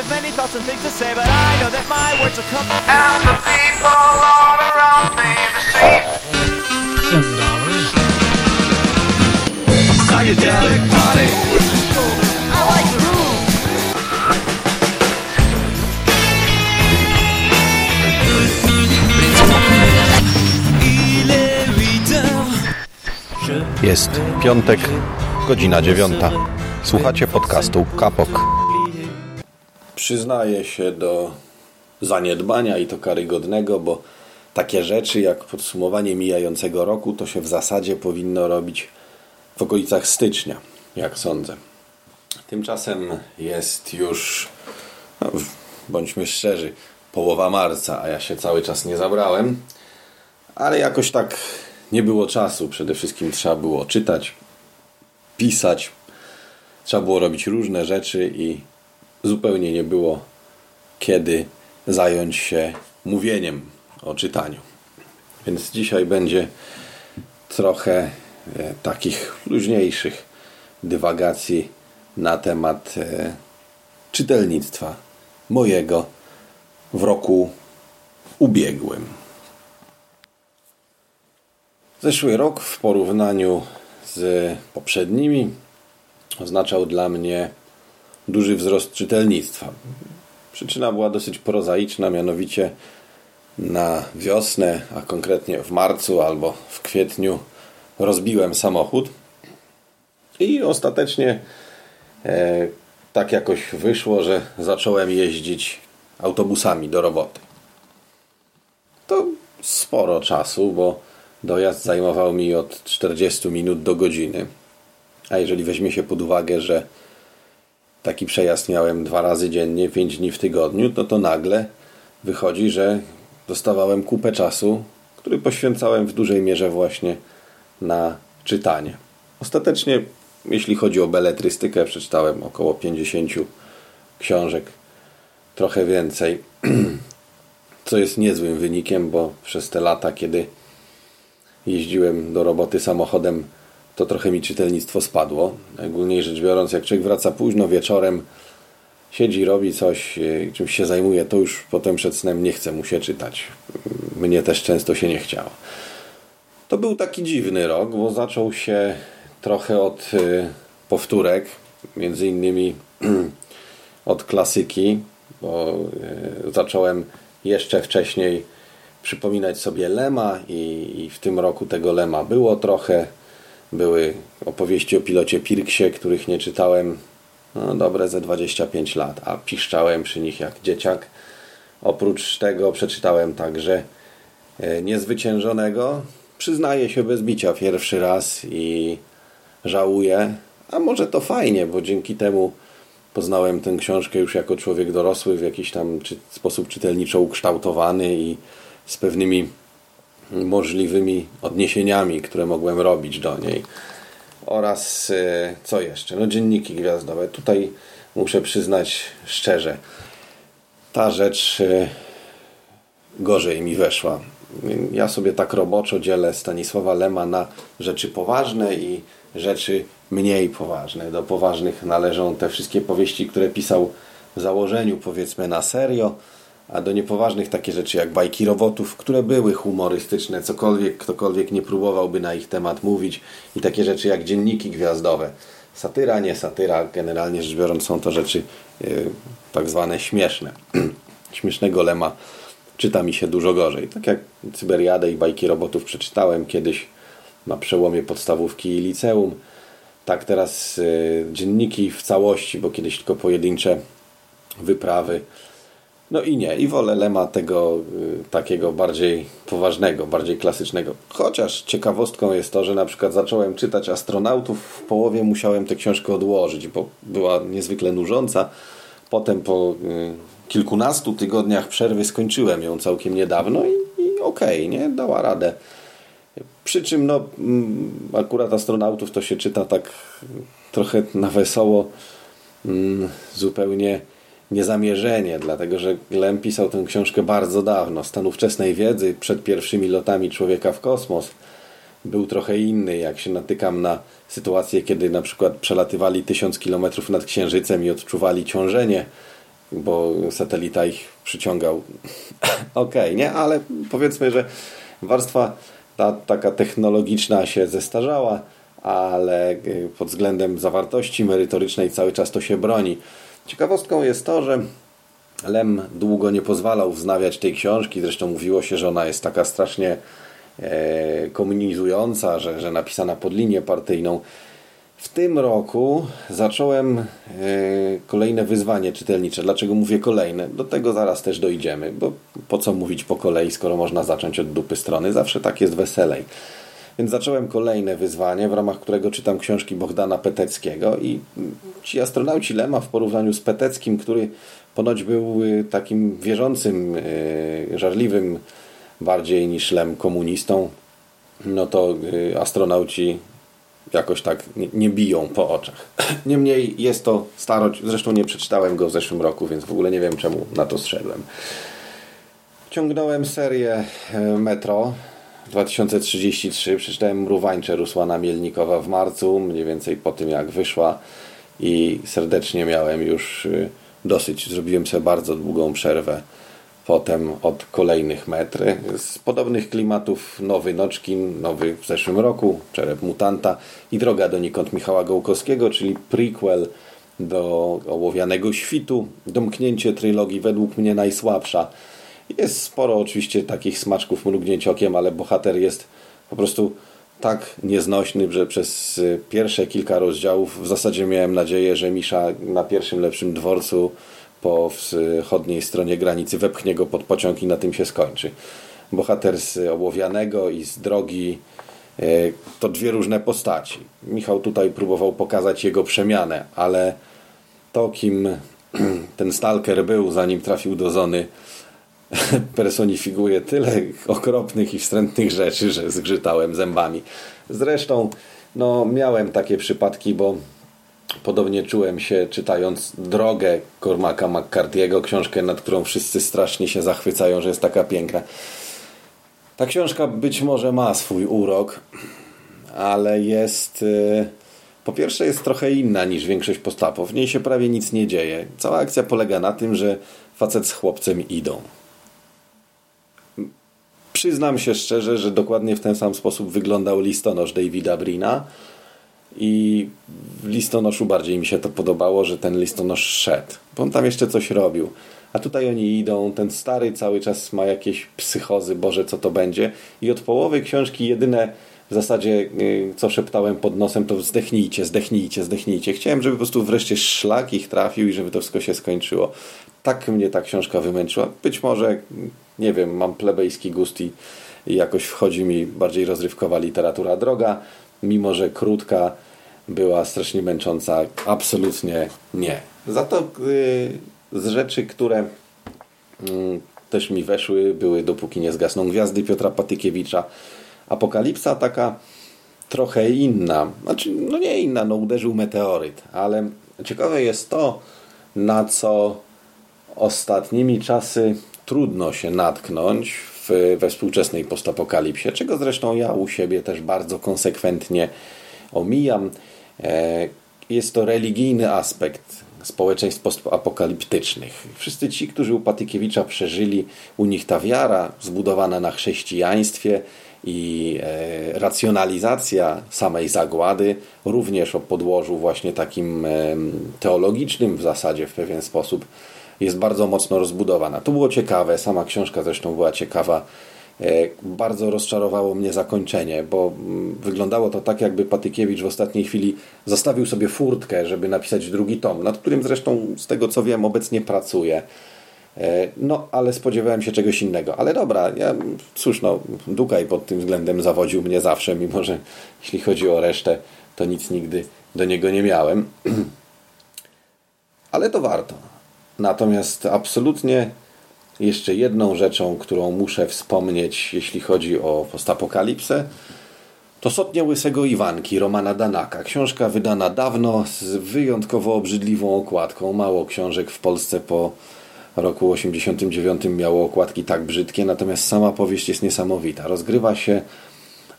have many thoughts and things to say, but I know that my words will come. And the people all around me Seven dollars. Psychedelic party. I like groove. Il est 8 heures. Jest piątek, godzina dziewiąta. Słuchacie podcastu Kapok. Przyznaję się do zaniedbania i to karygodnego, bo takie rzeczy jak podsumowanie mijającego roku to się w zasadzie powinno robić w okolicach stycznia, jak sądzę. Tymczasem jest już, no, bądźmy szczerzy, połowa marca, a ja się cały czas nie zabrałem. Ale jakoś tak nie było czasu. Przede wszystkim trzeba było czytać, pisać, trzeba było robić różne rzeczy i zupełnie nie było kiedy zająć się mówieniem o czytaniu. Więc dzisiaj będzie trochę e, takich luźniejszych dywagacji na temat e, czytelnictwa mojego w roku ubiegłym. Zeszły rok w porównaniu z poprzednimi oznaczał dla mnie duży wzrost czytelnictwa. Przyczyna była dosyć prozaiczna, mianowicie na wiosnę, a konkretnie w marcu albo w kwietniu rozbiłem samochód i ostatecznie e, tak jakoś wyszło, że zacząłem jeździć autobusami do roboty. To sporo czasu, bo dojazd zajmował mi od 40 minut do godziny. A jeżeli weźmie się pod uwagę, że taki przejazd miałem dwa razy dziennie, pięć dni w tygodniu, no to nagle wychodzi, że dostawałem kupę czasu, który poświęcałem w dużej mierze właśnie na czytanie. Ostatecznie, jeśli chodzi o beletrystykę, przeczytałem około 50 książek, trochę więcej, co jest niezłym wynikiem, bo przez te lata, kiedy jeździłem do roboty samochodem, to trochę mi czytelnictwo spadło. Ogólnie rzecz biorąc, jak człowiek wraca późno wieczorem, siedzi, robi coś, e, czymś się zajmuje, to już potem przed snem nie chce mu się czytać. Mnie też często się nie chciało. To był taki dziwny rok, bo zaczął się trochę od e, powtórek, między innymi od klasyki, bo e, zacząłem jeszcze wcześniej przypominać sobie Lema i, i w tym roku tego Lema było trochę. Były opowieści o pilocie Pirksie, których nie czytałem no, dobre ze 25 lat, a piszczałem przy nich jak dzieciak. Oprócz tego przeczytałem także e, Niezwyciężonego. Przyznaję się bez bicia pierwszy raz i żałuję, a może to fajnie, bo dzięki temu poznałem tę książkę już jako człowiek dorosły, w jakiś tam czy, sposób czytelniczo ukształtowany i z pewnymi możliwymi odniesieniami, które mogłem robić do niej. Oraz e, co jeszcze? No dzienniki gwiazdowe. Tutaj muszę przyznać szczerze, ta rzecz e, gorzej mi weszła. Ja sobie tak roboczo dzielę Stanisława Lema na rzeczy poważne i rzeczy mniej poważne. Do poważnych należą te wszystkie powieści, które pisał w założeniu, powiedzmy na serio, a do niepoważnych takie rzeczy jak bajki robotów, które były humorystyczne, cokolwiek, ktokolwiek nie próbowałby na ich temat mówić i takie rzeczy jak dzienniki gwiazdowe. Satyra, nie satyra, generalnie rzecz biorąc są to rzeczy yy, tak zwane śmieszne. Śmiesznego Lema czyta mi się dużo gorzej. Tak jak Cyberiadę i bajki robotów przeczytałem kiedyś na przełomie podstawówki i liceum. Tak teraz yy, dzienniki w całości, bo kiedyś tylko pojedyncze wyprawy no i nie, i wolę Lema tego y, takiego bardziej poważnego, bardziej klasycznego. Chociaż ciekawostką jest to, że na przykład zacząłem czytać Astronautów, w połowie musiałem tę książkę odłożyć, bo była niezwykle nużąca. Potem po y, kilkunastu tygodniach przerwy skończyłem ją całkiem niedawno i, i okej, okay, nie? Dała radę. Przy czym no, mm, akurat Astronautów to się czyta tak trochę na wesoło, mm, zupełnie niezamierzenie, dlatego że Lem pisał tę książkę bardzo dawno. Stan ówczesnej wiedzy przed pierwszymi lotami człowieka w kosmos był trochę inny. Jak się natykam na sytuację, kiedy na przykład przelatywali tysiąc kilometrów nad Księżycem i odczuwali ciążenie bo satelita ich przyciągał. Okej, okay, nie? Ale powiedzmy, że warstwa ta taka technologiczna się zestarzała, ale pod względem zawartości merytorycznej cały czas to się broni. Ciekawostką jest to, że Lem długo nie pozwalał wznawiać tej książki, zresztą mówiło się, że ona jest taka strasznie e, komunizująca, że, że napisana pod linię partyjną. W tym roku zacząłem e, kolejne wyzwanie czytelnicze. Dlaczego mówię kolejne? Do tego zaraz też dojdziemy, bo po co mówić po kolei, skoro można zacząć od dupy strony? Zawsze tak jest weselej. Więc zacząłem kolejne wyzwanie, w ramach którego czytam książki Bohdana Peteckiego i ci astronauci Lema w porównaniu z Peteckim, który ponoć był y, takim wierzącym, y, żarliwym bardziej niż Lem komunistą, no to y, astronauci jakoś tak nie biją po oczach. Niemniej jest to starość, zresztą nie przeczytałem go w zeszłym roku, więc w ogóle nie wiem czemu na to zszedłem. Ciągnąłem serię Metro 2033, przeczytałem Mrówańcze Rusłana Mielnikowa w marcu, mniej więcej po tym jak wyszła i serdecznie miałem już dosyć. Zrobiłem sobie bardzo długą przerwę potem od kolejnych metry. Z podobnych klimatów Nowy Noczkin, nowy w zeszłym roku, Czerep Mutanta i Droga donikąd Michała Gołkowskiego, czyli prequel do Ołowianego Świtu. Domknięcie trylogii według mnie najsłabsza. Jest sporo oczywiście takich smaczków mrugnięć okiem, ale bohater jest po prostu tak nieznośny, że przez y, pierwsze kilka rozdziałów w zasadzie miałem nadzieję, że Misza na pierwszym lepszym dworcu po wschodniej stronie granicy wepchnie go pod pociąg i na tym się skończy. Bohater z Ołowianego i z Drogi y, to dwie różne postaci. Michał tutaj próbował pokazać jego przemianę, ale to kim ten stalker był zanim trafił do zony personifikuję tyle okropnych i wstrętnych rzeczy, że zgrzytałem zębami. Zresztą no, miałem takie przypadki, bo podobnie czułem się czytając Drogę Cormaca McCarthy'ego, książkę, nad którą wszyscy strasznie się zachwycają, że jest taka piękna. Ta książka być może ma swój urok, ale jest... Y, po pierwsze jest trochę inna niż większość postapów. W niej się prawie nic nie dzieje. Cała akcja polega na tym, że facet z chłopcem idą. Przyznam się szczerze, że dokładnie w ten sam sposób wyglądał listonosz Davida Brina i w listonoszu bardziej mi się to podobało, że ten listonosz szedł, bo on tam jeszcze coś robił. A tutaj oni idą, ten stary cały czas ma jakieś psychozy, Boże, co to będzie. I od połowy książki jedyne w zasadzie, y, co szeptałem pod nosem, to zdechnijcie, zdechnijcie, zdechnijcie. Chciałem, żeby po prostu wreszcie szlak ich trafił i żeby to wszystko się skończyło. Tak mnie ta książka wymęczyła. Być może nie wiem, mam plebejski gust i, jakoś wchodzi mi bardziej rozrywkowa literatura droga, mimo że krótka była strasznie męcząca, absolutnie nie. Za to yy, z rzeczy, które yy, też mi weszły, były dopóki nie zgasną gwiazdy Piotra Patykiewicza. Apokalipsa taka trochę inna, znaczy no nie inna, no uderzył meteoryt, ale ciekawe jest to, na co ostatnimi czasy trudno się natknąć w, we współczesnej postapokalipsie, czego zresztą ja u siebie też bardzo konsekwentnie omijam. E, jest to religijny aspekt społeczeństw postapokaliptycznych. Wszyscy ci, którzy u Patykiewicza przeżyli, u nich ta wiara zbudowana na chrześcijaństwie i e, racjonalizacja samej zagłady, również o podłożu właśnie takim teologicznym w zasadzie w pewien sposób, jest bardzo mocno rozbudowana. To było ciekawe, sama książka zresztą była ciekawa. E, bardzo rozczarowało mnie zakończenie, bo mm, wyglądało to tak, jakby Patykiewicz w ostatniej chwili zostawił sobie furtkę, żeby napisać drugi tom, nad którym zresztą, z tego co wiem, obecnie pracuje. E, no, ale spodziewałem się czegoś innego. Ale dobra, ja, cóż, no, Dukaj pod tym względem zawodził mnie zawsze, mimo że jeśli chodzi o resztę, to nic nigdy do niego nie miałem. ale to warto. Natomiast absolutnie jeszcze jedną rzeczą, którą muszę wspomnieć, jeśli chodzi o postapokalipsę, to Sotnia Łysego Iwanki Romana Danaka. Książka wydana dawno z wyjątkowo obrzydliwą okładką. Mało książek w Polsce po roku 89 miało okładki tak brzydkie, natomiast sama powieść jest niesamowita. Rozgrywa się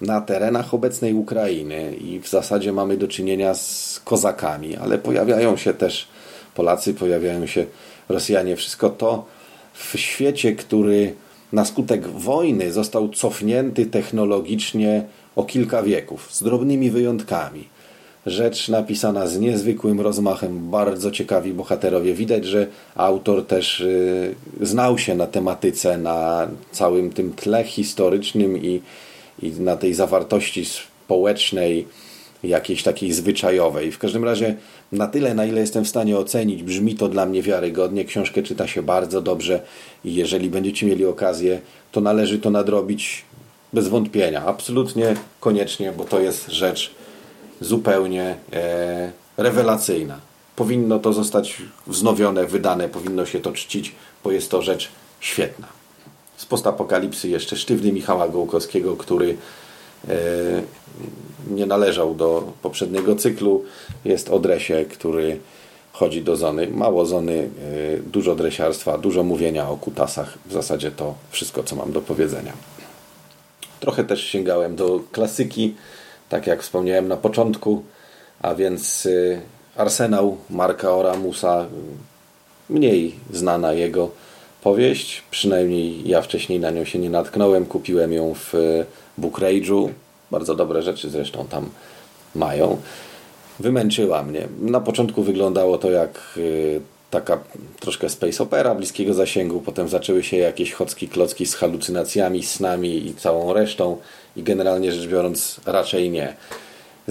na terenach obecnej Ukrainy i w zasadzie mamy do czynienia z kozakami, ale pojawiają się też Polacy, pojawiają się Rosjanie. Wszystko to w świecie, który na skutek wojny został cofnięty technologicznie o kilka wieków, z drobnymi wyjątkami. Rzecz napisana z niezwykłym rozmachem, bardzo ciekawi bohaterowie. Widać, że autor też y, znał się na tematyce, na całym tym tle historycznym i, i na tej zawartości społecznej, jakiejś takiej zwyczajowej. W każdym razie, na tyle, na ile jestem w stanie ocenić, brzmi to dla mnie wiarygodnie. Książkę czyta się bardzo dobrze i jeżeli będziecie mieli okazję, to należy to nadrobić bez wątpienia. Absolutnie koniecznie, bo to jest rzecz zupełnie e, rewelacyjna. Powinno to zostać wznowione, wydane, powinno się to czcić, bo jest to rzecz świetna. Z postapokalipsy jeszcze sztywny Michała Gołkowskiego, który nie należał do poprzedniego cyklu. Jest o dresie, który chodzi do zony. Mało zony, e, dużo dresiarstwa, dużo mówienia o kutasach. W zasadzie to wszystko, co mam do powiedzenia. Trochę też sięgałem do klasyki, tak jak wspomniałem na początku, a więc y, Arsenał Marka Oramusa, mniej znana jego powieść, przynajmniej ja wcześniej na nią się nie natknąłem, kupiłem ją w y, Book Rage'u, bardzo dobre rzeczy zresztą tam mają. Wymęczyła mnie. Na początku wyglądało to jak y, taka troszkę space opera bliskiego zasięgu, potem zaczęły się jakieś chocki klocki z halucynacjami, snami i całą resztą i generalnie rzecz biorąc raczej nie.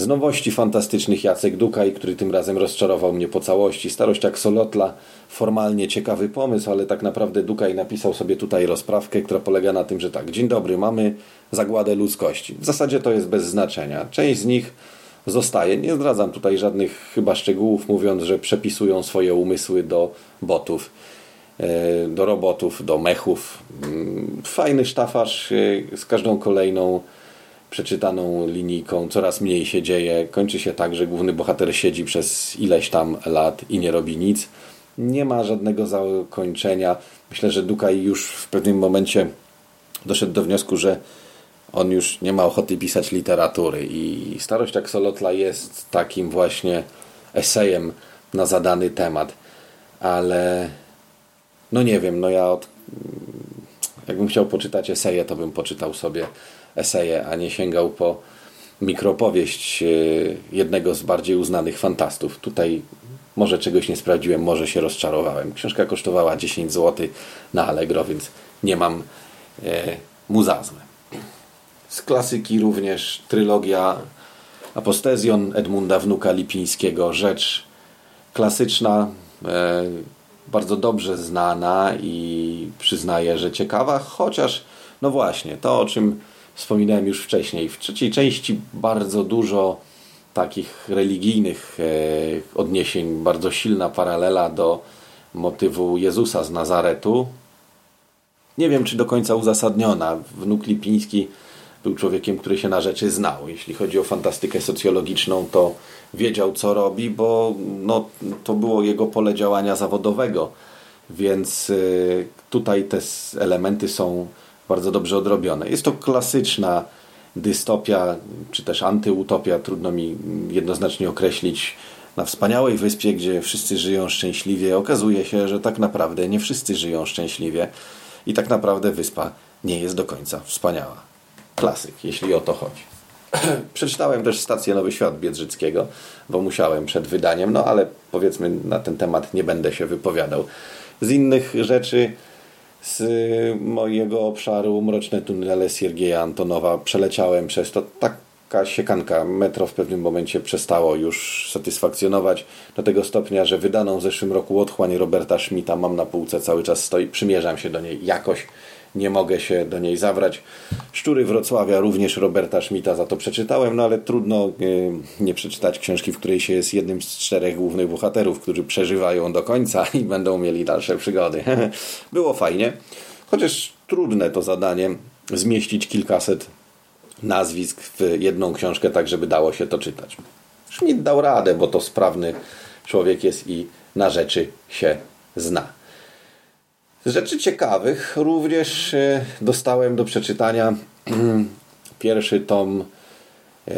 Z nowości fantastycznych Jacek Dukaj, który tym razem rozczarował mnie po całości. Starość Axolotla, formalnie ciekawy pomysł, ale tak naprawdę Dukaj napisał sobie tutaj rozprawkę, która polega na tym, że tak, dzień dobry, mamy zagładę ludzkości. W zasadzie to jest bez znaczenia. Część z nich zostaje. Nie zdradzam tutaj żadnych chyba szczegółów, mówiąc, że przepisują swoje umysły do botów, e, do robotów, do mechów. Mm, fajny sztafaż e, z każdą kolejną przeczytaną linijką, coraz mniej się dzieje. Kończy się tak, że główny bohater siedzi przez ileś tam lat i nie robi nic. Nie ma żadnego zakończenia. Myślę, że Dukaj już w pewnym momencie doszedł do wniosku, że on już nie ma ochoty pisać literatury i Starość Aksolotla jest takim właśnie esejem na zadany temat, ale no nie wiem, no ja od, jakbym chciał poczytać eseje, to bym poczytał sobie eseje, a nie sięgał po mikropowieść e, jednego z bardziej uznanych fantastów. Tutaj może czegoś nie sprawdziłem, może się rozczarowałem. Książka kosztowała 10 zł na Allegro, więc nie mam e, mu za złe. Z klasyki również trylogia Apostezjon Edmunda Wnuka Lipińskiego. Rzecz klasyczna, e, bardzo dobrze znana i przyznaję, że ciekawa, chociaż no właśnie, to o czym wspominałem już wcześniej. W trzeciej części bardzo dużo takich religijnych e, odniesień, bardzo silna paralela do motywu Jezusa z Nazaretu. Nie wiem, czy do końca uzasadniona. Wnuk Lipiński był człowiekiem, który się na rzeczy znał. Jeśli chodzi o fantastykę socjologiczną, to wiedział, co robi, bo no, to było jego pole działania zawodowego. Więc y, tutaj te elementy są bardzo dobrze odrobione. Jest to klasyczna dystopia, czy też antyutopia, trudno mi jednoznacznie określić. Na wspaniałej wyspie, gdzie wszyscy żyją szczęśliwie, okazuje się, że tak naprawdę nie wszyscy żyją szczęśliwie i tak naprawdę wyspa nie jest do końca wspaniała klasyk, jeśli o to chodzi. Przeczytałem też stację Nowy Świat Biedrzyckiego, bo musiałem przed wydaniem, no ale powiedzmy na ten temat nie będę się wypowiadał. Z innych rzeczy z mojego obszaru Mroczne tunele Siergieja Antonowa. Przeleciałem przez to. Taka siekanka metro w pewnym momencie przestało już satysfakcjonować do tego stopnia, że wydaną w zeszłym roku otchłań Roberta Schmidta mam na półce cały czas stoi, przymierzam się do niej jakoś nie mogę się do niej zabrać. Szczury Wrocławia, również Roberta Schmidta za to przeczytałem, no ale trudno e, nie przeczytać książki, w której się jest jednym z czterech głównych bohaterów, którzy przeżywają do końca i będą mieli dalsze przygody. Było fajnie, chociaż trudne to zadanie zmieścić kilkaset nazwisk w jedną książkę, tak żeby dało się to czytać. Schmidt dał radę, bo to sprawny człowiek jest i na rzeczy się zna. Z rzeczy ciekawych również e, dostałem do przeczytania pierwszy tom e,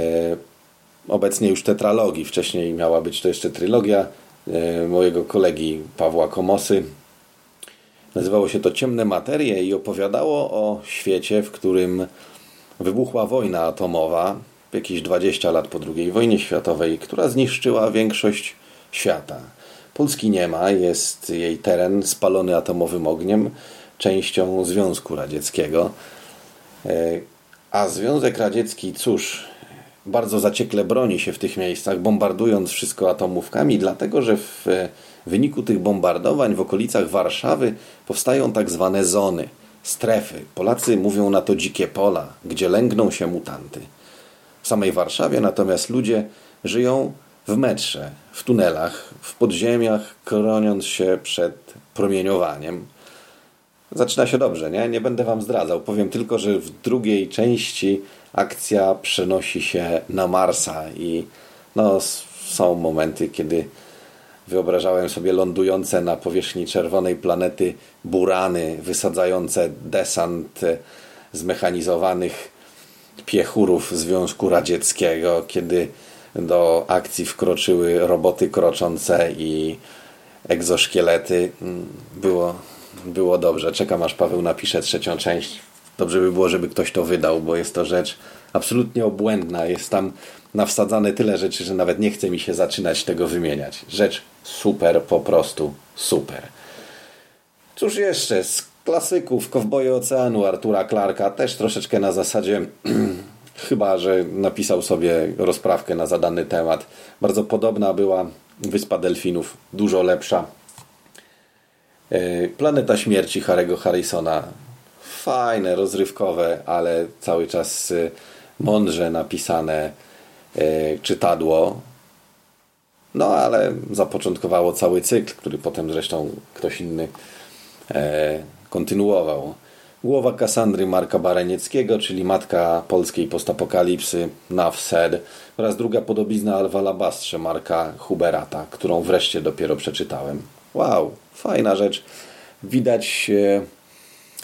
obecnie już tetralogii. Wcześniej miała być to jeszcze trylogia e, mojego kolegi Pawła Komosy. Nazywało się to Ciemne Materie i opowiadało o świecie, w którym wybuchła wojna atomowa jakieś 20 lat po II wojnie światowej, która zniszczyła większość świata. Polski nie ma, jest jej teren spalony atomowym ogniem, częścią Związku Radzieckiego. E, a Związek Radziecki, cóż, bardzo zaciekle broni się w tych miejscach, bombardując wszystko atomówkami, dlatego że w wyniku tych bombardowań w okolicach Warszawy powstają tak zwane zony, strefy. Polacy mówią na to dzikie pola, gdzie lęgną się mutanty. W samej Warszawie natomiast ludzie żyją w metrze, w tunelach, w podziemiach, chroniąc się przed promieniowaniem. Zaczyna się dobrze, nie? Nie będę wam zdradzał. Powiem tylko, że w drugiej części akcja przenosi się na Marsa i no, są momenty, kiedy wyobrażałem sobie lądujące na powierzchni czerwonej planety burany, wysadzające desant zmechanizowanych piechurów Związku Radzieckiego, kiedy do akcji wkroczyły roboty kroczące i egzoszkielety. Było, było dobrze. Czekam aż Paweł napisze trzecią część. Dobrze by było, żeby ktoś to wydał, bo jest to rzecz absolutnie obłędna. Jest tam nawsadzane tyle rzeczy, że nawet nie chce mi się zaczynać tego wymieniać. Rzecz super, po prostu super. Cóż jeszcze? Z klasyków Kowboje Oceanu Artura Clarka też troszeczkę na zasadzie chyba, że napisał sobie rozprawkę na zadany temat. Bardzo podobna była Wyspa Delfinów, dużo lepsza. E, Planeta Śmierci Harry'ego Harrisona. Fajne, rozrywkowe, ale cały czas e, mądrze napisane e, czytadło. No ale zapoczątkowało cały cykl, który potem zresztą ktoś inny kontynuował. Głowa Kasandry Marka Baranieckiego, czyli matka polskiej postapokalipsy Nafsed oraz druga podobizna Alwa Labastrze Marka Huberata, którą wreszcie dopiero przeczytałem. Wow, fajna rzecz. Widać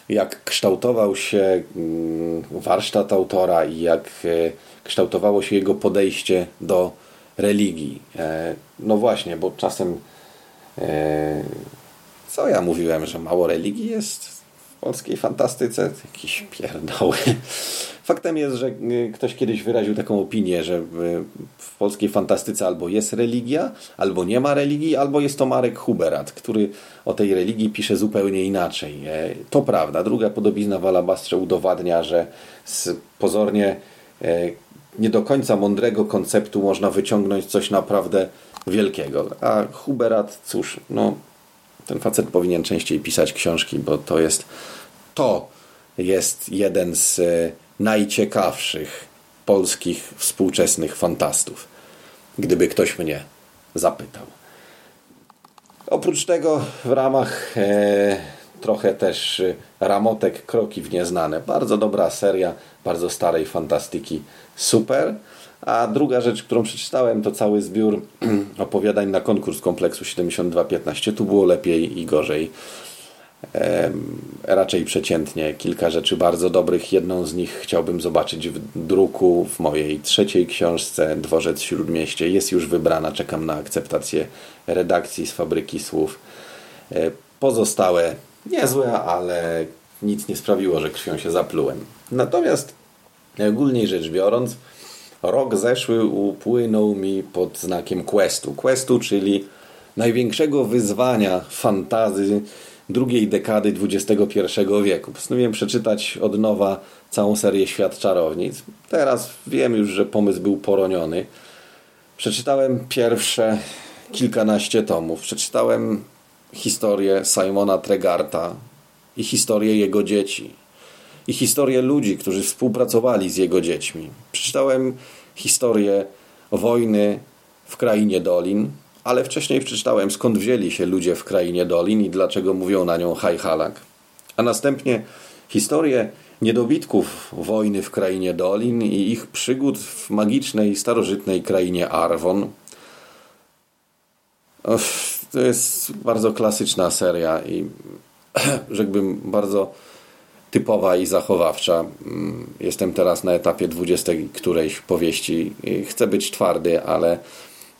jak kształtował się mm, warsztat autora i jak e, kształtowało się jego podejście do religii. E, no właśnie, bo czasem e, co ja mówiłem, że mało religii jest polskiej fantastyce? Jakieś pierdoły. Faktem jest, że y, ktoś kiedyś wyraził taką opinię, że w polskiej fantastyce albo jest religia, albo nie ma religii, albo jest to Marek Huberat, który o tej religii pisze zupełnie inaczej. E, to prawda. Druga podobizna w Alabastrze udowadnia, że z pozornie e, nie do końca mądrego konceptu można wyciągnąć coś naprawdę wielkiego. A Huberat, cóż, no ten facet powinien częściej pisać książki, bo to jest to jest jeden z e, najciekawszych polskich współczesnych fantastów. Gdyby ktoś mnie zapytał. Oprócz tego w ramach e, trochę też e, ramotek Kroki w Nieznane. Bardzo dobra seria, bardzo starej fantastyki. Super. A druga rzecz, którą przeczytałem, to cały zbiór opowiadań na konkurs kompleksu 7215. Tu było lepiej i gorzej. raczej przeciętnie. Kilka rzeczy bardzo dobrych. Jedną z nich chciałbym zobaczyć w druku w mojej trzeciej książce Dworzec Śródmieście. Jest już wybrana. Czekam na akceptację redakcji z Fabryki Słów. E, pozostałe niezłe, ale nic nie sprawiło, że krwią się zaplułem. Natomiast ogólnie rzecz biorąc, rok zeszły upłynął mi pod znakiem questu. Questu, czyli największego wyzwania fantazy drugiej dekady XXI wieku. Postanowiłem przeczytać od nowa całą serię Świat Czarownic. Teraz wiem już, że pomysł był poroniony. Przeczytałem pierwsze kilkanaście tomów. Przeczytałem historię Simona Tregarta i historię jego dzieci i historię ludzi, którzy współpracowali z jego dziećmi. Przeczytałem historię wojny w krainie Dolin, ale wcześniej przeczytałem skąd wzięli się ludzie w krainie Dolin i dlaczego mówią na nią Hajhalak. A następnie historię niedobitków wojny w krainie Dolin i ich przygód w magicznej, starożytnej krainie Arwon. To jest bardzo klasyczna seria i rzekłbym bardzo typowa i zachowawcza. Mm, jestem teraz na etapie 20 którejś powieści. Chcę być twardy, ale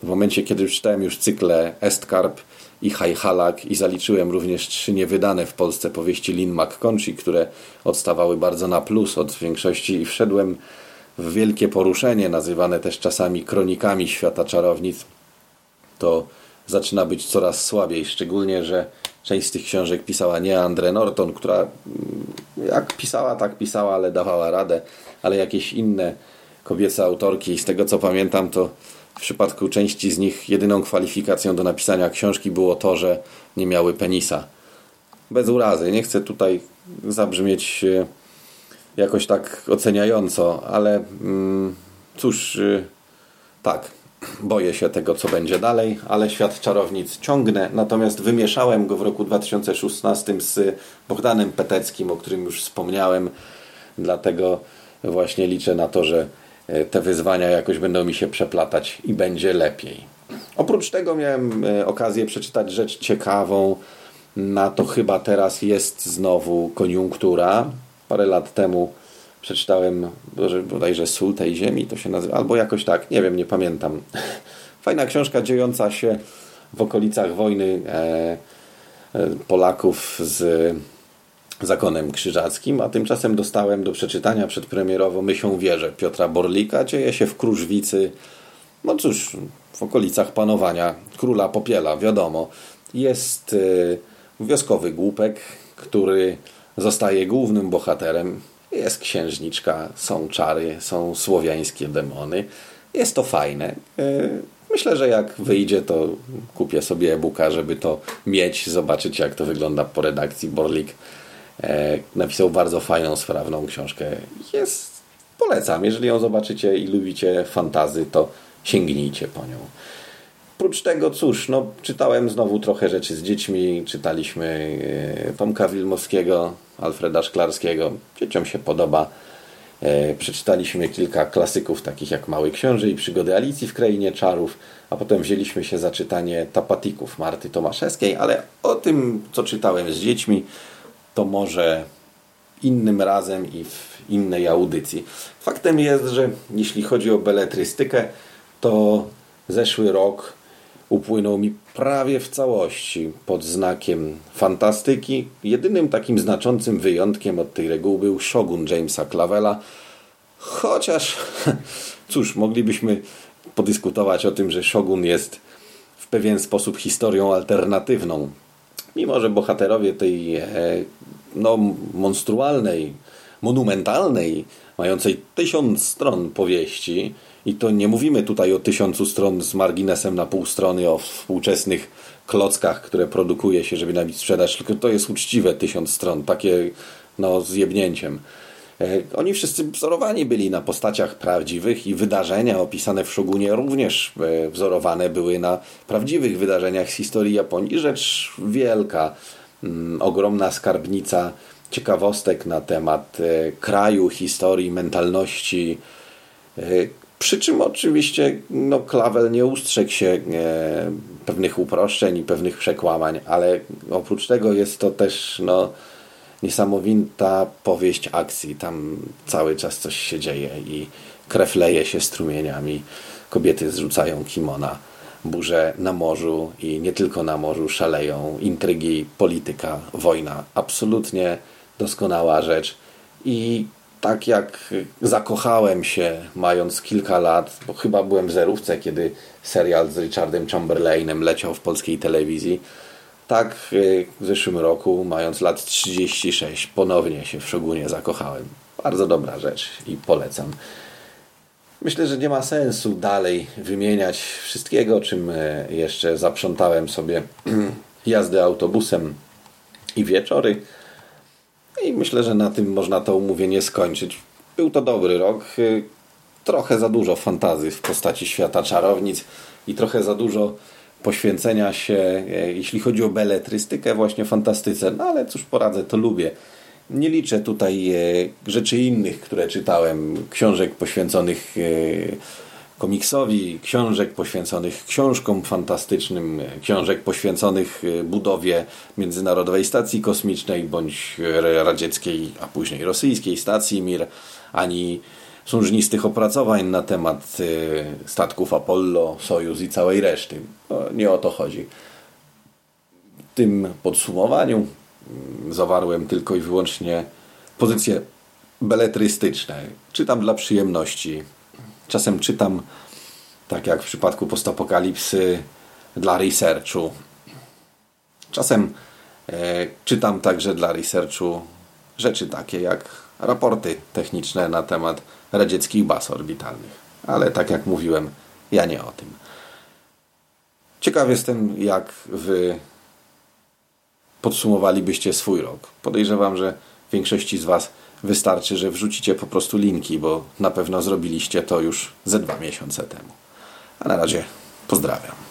w momencie, kiedy czytałem już cykle Estkarp i Hajhalak i zaliczyłem również trzy niewydane w Polsce powieści Lin McConchy, które odstawały bardzo na plus od większości i wszedłem w wielkie poruszenie, nazywane też czasami kronikami świata czarownic, to zaczyna być coraz słabiej, szczególnie, że część z tych książek pisała nie Andre Norton, która mm, jak pisała, tak pisała, ale dawała radę, ale jakieś inne kobiece autorki. Z tego co pamiętam, to w przypadku części z nich jedyną kwalifikacją do napisania książki było to, że nie miały penisa. Bez urazy, nie chcę tutaj zabrzmieć e, jakoś tak oceniająco, ale mm, cóż, y, tak, boję się tego, co będzie dalej, ale świat czarownic ciągnę. Natomiast wymieszałem go w roku 2016 z Bogdanem Peteckim, o którym już wspomniałem. Dlatego właśnie liczę na to, że e, te wyzwania jakoś będą mi się przeplatać i będzie lepiej. Oprócz tego miałem e, okazję przeczytać rzecz ciekawą. Na to chyba teraz jest znowu koniunktura. Parę lat temu przeczytałem bodajże Sól tej ziemi, to się nazywa, albo jakoś tak, nie wiem, nie pamiętam. Fajna książka dziejąca się w okolicach wojny e, e, Polaków z zakonem krzyżackim, a tymczasem dostałem do przeczytania przedpremierowo Mysią wieżę Piotra Borlika. Dzieje się w Krużwicy, no cóż, w okolicach panowania króla Popiela, wiadomo. Jest e, wioskowy głupek, który zostaje głównym bohaterem jest księżniczka, są czary, są słowiańskie demony. Jest to fajne. E, myślę, że jak wyjdzie, to kupię sobie e-booka, żeby to mieć, zobaczyć jak to wygląda po redakcji. Borlik e, napisał bardzo fajną, sprawną książkę. Jest, polecam. Jeżeli ją zobaczycie i lubicie fantazy, to sięgnijcie po nią. Oprócz tego, cóż, no, czytałem znowu trochę rzeczy z dziećmi, czytaliśmy e, Tomka Wilmowskiego, Alfreda Szklarskiego. Dzieciom się podoba. E, przeczytaliśmy kilka klasyków, takich jak Mały Książę i Przygody Alicji w Krainie Czarów, a potem wzięliśmy się za czytanie Tapatików Marty Tomaszewskiej, ale o tym, co czytałem z dziećmi, to może innym razem i w innej audycji. Faktem jest, że jeśli chodzi o beletrystykę, to zeszły rok upłynął mi prawie w całości pod znakiem fantastyki. Jedynym takim znaczącym wyjątkiem od tej reguły był Shogun Jamesa Clavella. Chociaż, cóż, moglibyśmy podyskutować o tym, że Shogun jest w pewien sposób historią alternatywną. Mimo, że bohaterowie tej e, no, monstrualnej, monumentalnej, mającej tysiąc stron powieści, i to nie mówimy tutaj o tysiącu stron z marginesem na pół strony, o współczesnych klockach, które produkuje się, żeby nabić sprzedaż, tylko to jest uczciwe tysiąc stron, takie no, z jebnięciem. E, oni wszyscy wzorowani byli na postaciach prawdziwych i wydarzenia opisane w Szogunie również e, wzorowane były na prawdziwych wydarzeniach z historii Japonii. Rzecz wielka, mm, ogromna skarbnica ciekawostek na temat e, kraju, historii, mentalności, przy czym oczywiście no, Klawel nie ustrzegł się e, pewnych uproszczeń i pewnych przekłamań, ale oprócz tego jest to też no, niesamowita powieść akcji. Tam cały czas coś się dzieje i krew leje się strumieniami. Kobiety zrzucają kimona, burze na morzu i nie tylko na morzu szaleją. Intrygi, polityka, wojna. Absolutnie doskonała rzecz. I tak jak zakochałem się mając kilka lat, bo chyba byłem w zerówce, kiedy serial z Richardem Chamberlainem leciał w polskiej telewizji, tak y, w zeszłym roku, mając lat 36, ponownie się w Szogunie zakochałem. Bardzo dobra rzecz i polecam. Myślę, że nie ma sensu dalej wymieniać wszystkiego, czym e, jeszcze zaprzątałem sobie jazdę autobusem i wieczory. I myślę, że na tym można to umówienie skończyć. Był to dobry rok. Y, trochę za dużo fantazji w postaci świata czarownic i trochę za dużo poświęcenia się, e, jeśli chodzi o beletrystykę, właśnie fantastyce. No ale cóż poradzę, to lubię. Nie liczę tutaj e, rzeczy innych, które czytałem, książek poświęconych e, komiksowi, książek poświęconych książkom fantastycznym, książek poświęconych y, budowie Międzynarodowej Stacji Kosmicznej bądź radzieckiej, a później rosyjskiej stacji Mir, ani sążnistych opracowań na temat y, statków Apollo, Sojus i całej reszty. No, nie o to chodzi. W tym podsumowaniu mm, zawarłem tylko i wyłącznie pozycje beletrystyczne. Czytam dla przyjemności. Czasem czytam, tak jak w przypadku postapokalipsy, dla researchu. Czasem e, czytam także dla researchu rzeczy takie jak raporty techniczne na temat radzieckich baz orbitalnych. Ale tak jak mówiłem, ja nie o tym. Ciekaw jestem, jak wy podsumowalibyście swój rok. Podejrzewam, że większości z Was wystarczy, że wrzucicie po prostu linki, bo na pewno zrobiliście to już ze dwa miesiące temu. A na razie pozdrawiam.